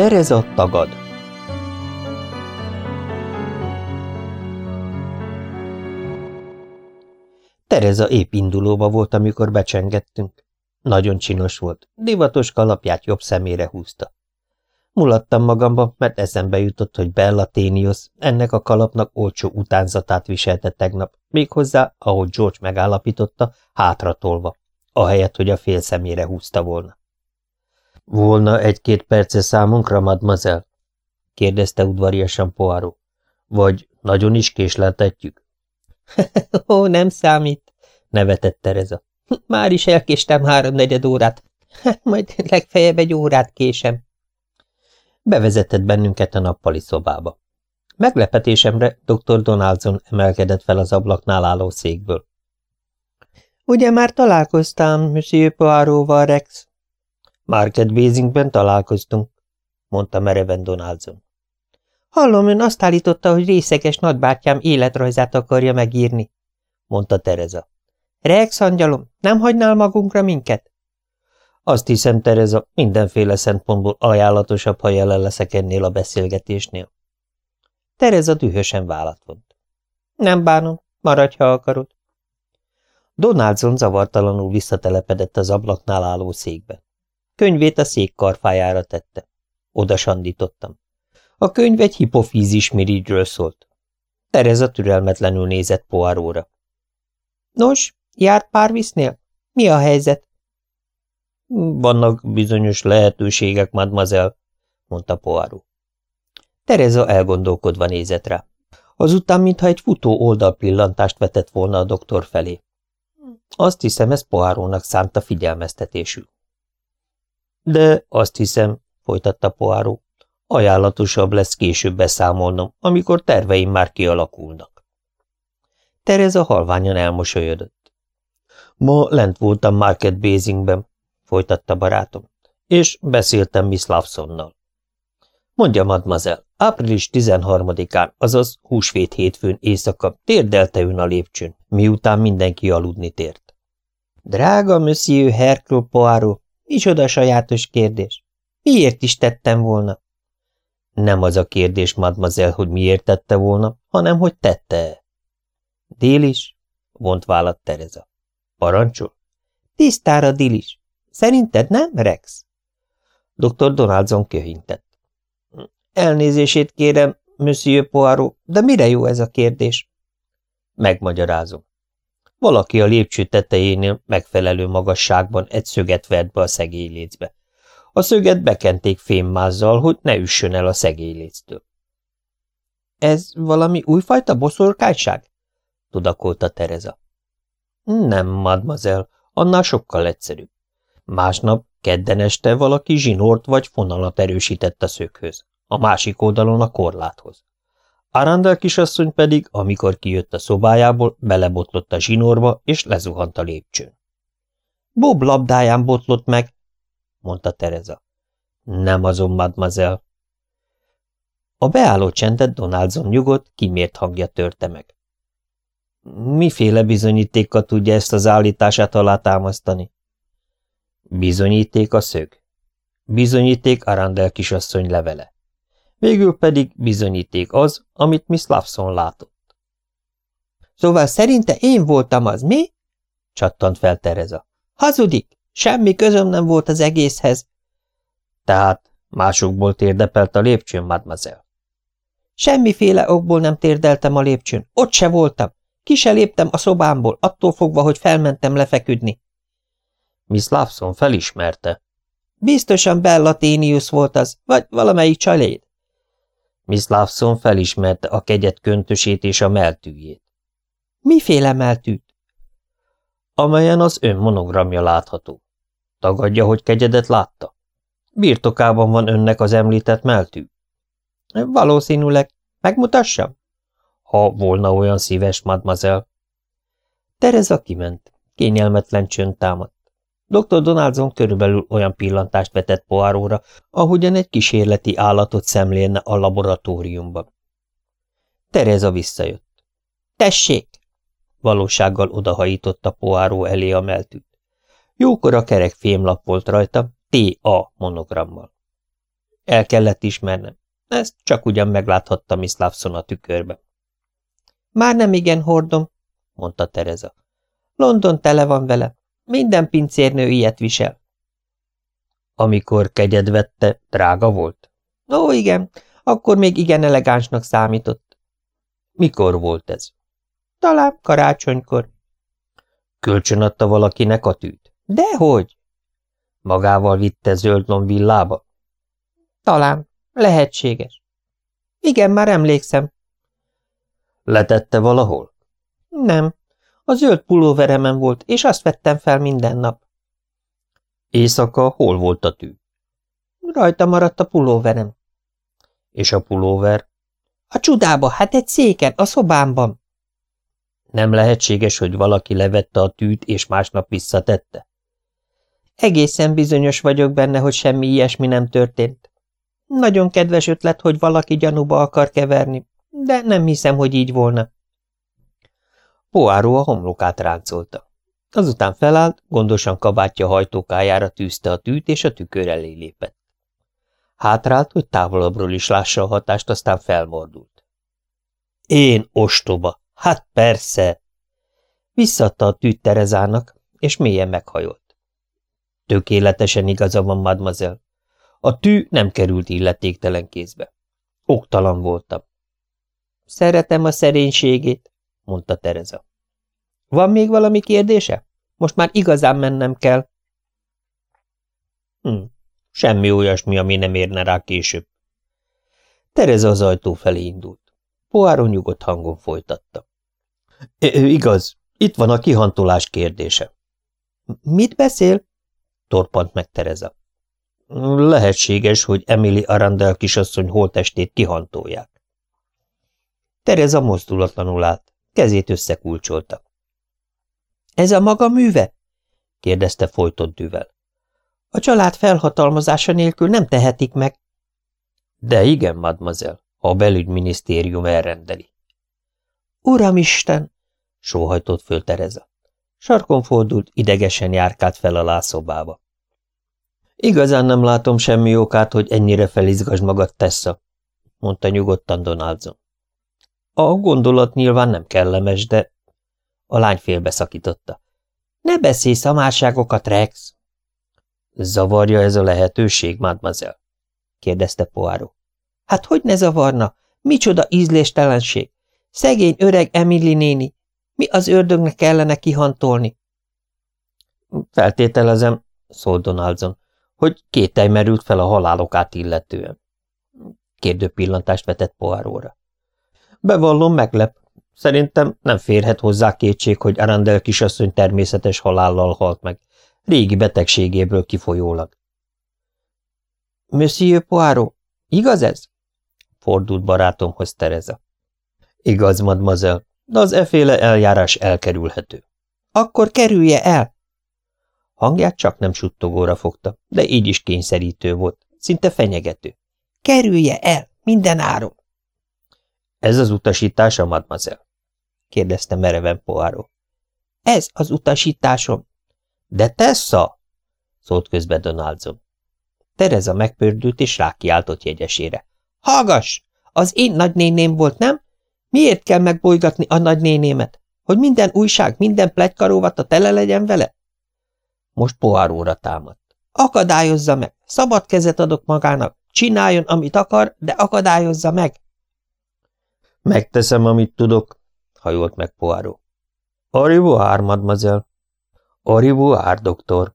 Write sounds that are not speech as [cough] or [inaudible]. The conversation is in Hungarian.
Tereza tagad Tereza épp indulóba volt, amikor becsengettünk. Nagyon csinos volt, divatos kalapját jobb szemére húzta. Mulattam magamba, mert eszembe jutott, hogy Bella Ténios ennek a kalapnak olcsó utánzatát viselte tegnap, méghozzá, ahogy George megállapította, hátratolva, ahelyett, hogy a fél szemére húzta volna. Volna egy-két perce számunkra, mademoiselle? kérdezte udvariasan Poirot. Vagy nagyon is késleltetjük? [laughs] Ó, nem számít, nevetett Tereza. [laughs] Már is elkéstem háromnegyed órát. [laughs] Majd legfeljebb egy órát késem. Bevezetett bennünket a nappali szobába. Meglepetésemre dr. Donaldson emelkedett fel az ablaknál álló székből. Ugye már találkoztam Monsieur Poirot-val, Rex? Market Basingben találkoztunk, mondta mereven Donaldson. Hallom, ön azt állította, hogy részeges nagybátyám életrajzát akarja megírni, mondta Tereza. Rex, angyalom, nem hagynál magunkra minket? Azt hiszem, Tereza, mindenféle szempontból ajánlatosabb, ha jelen leszek ennél a beszélgetésnél. Tereza dühösen vállat vont. Nem bánom, maradj, ha akarod. Donaldson zavartalanul visszatelepedett az ablaknál álló székbe. Könyvét a szék karfájára tette. Oda sandítottam. A könyv egy hipofízis mirigyről szólt. Tereza türelmetlenül nézett poáróra. Nos, járt Párvisznél? Mi a helyzet? Vannak bizonyos lehetőségek, mademoiselle, mondta Poirot. Tereza elgondolkodva nézett rá. Azután, mintha egy futó oldalpillantást vetett volna a doktor felé. Azt hiszem, ez Poirónak szánta figyelmeztetésül. De azt hiszem, folytatta Poirot, ajánlatosabb lesz később beszámolnom, amikor terveim már kialakulnak. Tereza halványan elmosolyodott. Ma lent voltam Market Basingben, folytatta barátom, és beszéltem Miss Lawsonnal. Mondja, mademoiselle, április 13-án, azaz húsvét hétfőn éjszaka térdelte ön a lépcsőn, miután mindenki aludni tért. Drága monsieur Hercule Poirot, micsoda sajátos kérdés. Miért is tettem volna? Nem az a kérdés, mademoiselle, hogy miért tette volna, hanem hogy tette-e. Délis? vont vállat Tereza. Parancsol? Tisztára, Dilis. Szerinted nem, Rex? Dr. Donaldson köhintett. Elnézését kérem, Monsieur Poirot, de mire jó ez a kérdés? Megmagyarázom. Valaki a lépcső tetejénél megfelelő magasságban egy szöget vert be a szegélylécbe. A szöget bekenték fémmázzal, hogy ne üssön el a szegélyléctől. Ez valami újfajta boszorkányság? tudakolta Tereza. Nem, mademoiselle, annál sokkal egyszerűbb. Másnap, kedden este valaki zsinort vagy fonalat erősített a szöghöz, a másik oldalon a korláthoz. Arandel kisasszony pedig, amikor kijött a szobájából, belebotlott a zsinórba, és lezuhant a lépcsőn. Bob labdáján botlott meg, mondta Tereza. Nem azon, mademoiselle. A beálló csendet Donaldson nyugodt, kimért hangja törte meg. Miféle bizonyítékkal tudja ezt az állítását alátámasztani? Bizonyíték a szög. Bizonyíték Arandel kisasszony levele. Végül pedig bizonyíték az, amit Miss Lawson látott. Szóval szerinte én voltam az, mi? csattant fel Tereza. Hazudik! Semmi közöm nem volt az egészhez. Tehát másokból térdepelt a lépcsőn, mademoiselle. Semmiféle okból nem térdeltem a lépcsőn. Ott se voltam. Ki se léptem a szobámból, attól fogva, hogy felmentem lefeküdni. Miss Lawson felismerte. Biztosan Bella Ténius volt az, vagy valamelyik csaléd. Miss Lawson felismerte a kegyet köntösét és a meltűjét. Miféle meltűt? Amelyen az ön monogramja látható. Tagadja, hogy kegyedet látta? Birtokában van önnek az említett meltű? Valószínűleg. Megmutassam? Ha volna olyan szíves, mademoiselle. Tereza kiment. Kényelmetlen csönd támadt. Dr. Donaldson körülbelül olyan pillantást vetett poáróra, ahogyan egy kísérleti állatot szemlélne a laboratóriumban. Tereza visszajött. Tessék! Valósággal odahajította poáró elé a meltűt. Jókora kerek fémlap volt rajta, T.A. monogrammal. El kellett ismernem. Ezt csak ugyan megláthatta Miss Lawson a tükörben. Már nem igen hordom, mondta Tereza. London tele van vele. Minden pincérnő ilyet visel. Amikor kegyed vette, drága volt? Ó, igen, akkor még igen elegánsnak számított. Mikor volt ez? Talán karácsonykor. Kölcsön adta valakinek a tűt? Dehogy. Magával vitte zöld villába? Talán. Lehetséges. Igen, már emlékszem. Letette valahol? Nem. A zöld pulóveremen volt, és azt vettem fel minden nap. Éjszaka hol volt a tű? Rajta maradt a pulóverem. És a pulóver? A csudába, hát egy széken, a szobámban. Nem lehetséges, hogy valaki levette a tűt, és másnap visszatette? Egészen bizonyos vagyok benne, hogy semmi ilyesmi nem történt. Nagyon kedves ötlet, hogy valaki gyanúba akar keverni, de nem hiszem, hogy így volna. Poáró a homlokát ráncolta. Azután felállt, gondosan kabátja hajtókájára tűzte a tűt, és a tükör elé lépett. Hátrált, hogy távolabbról is lássa a hatást, aztán felmordult. Én ostoba! Hát persze! Visszadta a tűt Terezának, és mélyen meghajolt. Tökéletesen igaza van, mademoiselle. A tű nem került illetéktelen kézbe. Oktalan voltam. Szeretem a szerénységét, mondta Tereza. Van még valami kérdése? Most már igazán mennem kell. Hm, semmi olyasmi, ami nem érne rá később. Tereza az ajtó felé indult. Poáron nyugodt hangon folytatta. – Igaz, itt van a kihantolás kérdése. – Mit beszél? – torpant meg Tereza. – Lehetséges, hogy Emily Arandel kisasszony holtestét kihantolják. Tereza mozdulatlanul állt, kezét összekulcsolta. – Ez a maga műve? – kérdezte folytott düvel. – A család felhatalmazása nélkül nem tehetik meg. – De igen, mademoiselle, a belügyminisztérium elrendeli. – Uramisten! – sóhajtott föl Tereza. Sarkon fordult, idegesen járkált fel a lászobába. – Igazán nem látom semmi okát, hogy ennyire felizgasd magad, Tessa – mondta nyugodtan Donaldson. A gondolat nyilván nem kellemes, de... A lány félbeszakította. Ne beszélj szamárságokat, Rex! Zavarja ez a lehetőség, mademoiselle? kérdezte Poáró. Hát hogy ne zavarna? Micsoda ízléstelenség! Szegény öreg Emily néni! Mi az ördögnek kellene kihantolni? Feltételezem, szólt Donaldson, hogy kételj merült fel a halálokát illetően. Kérdő pillantást vetett Poáróra. Bevallom, meglep. Szerintem nem férhet hozzá kétség, hogy Arandel kisasszony természetes halállal halt meg, régi betegségéből kifolyólag. Monsieur Poirot, igaz ez? Fordult barátomhoz Tereza. Igaz, mademoiselle, de az eféle eljárás elkerülhető. Akkor kerülje el! Hangját csak nem suttogóra fogta, de így is kényszerítő volt, szinte fenyegető. Kerülje el, minden áron! Ez az utasítása, mademoiselle? kérdezte mereven Poirot. Ez az utasításom. De Tessa! szólt közbe Donaldson. Tereza megpördült és rákiáltott jegyesére. Hallgass! Az én nagynéném volt, nem? Miért kell megbolygatni a nagynénémet? Hogy minden újság, minden plegykaróvata tele legyen vele? Most poáróra támadt. Akadályozza meg! Szabad kezet adok magának! Csináljon, amit akar, de akadályozza meg! Megteszem, amit tudok, hajolt meg Poirot. Au revoir, mademoiselle. Au revoir, doktor.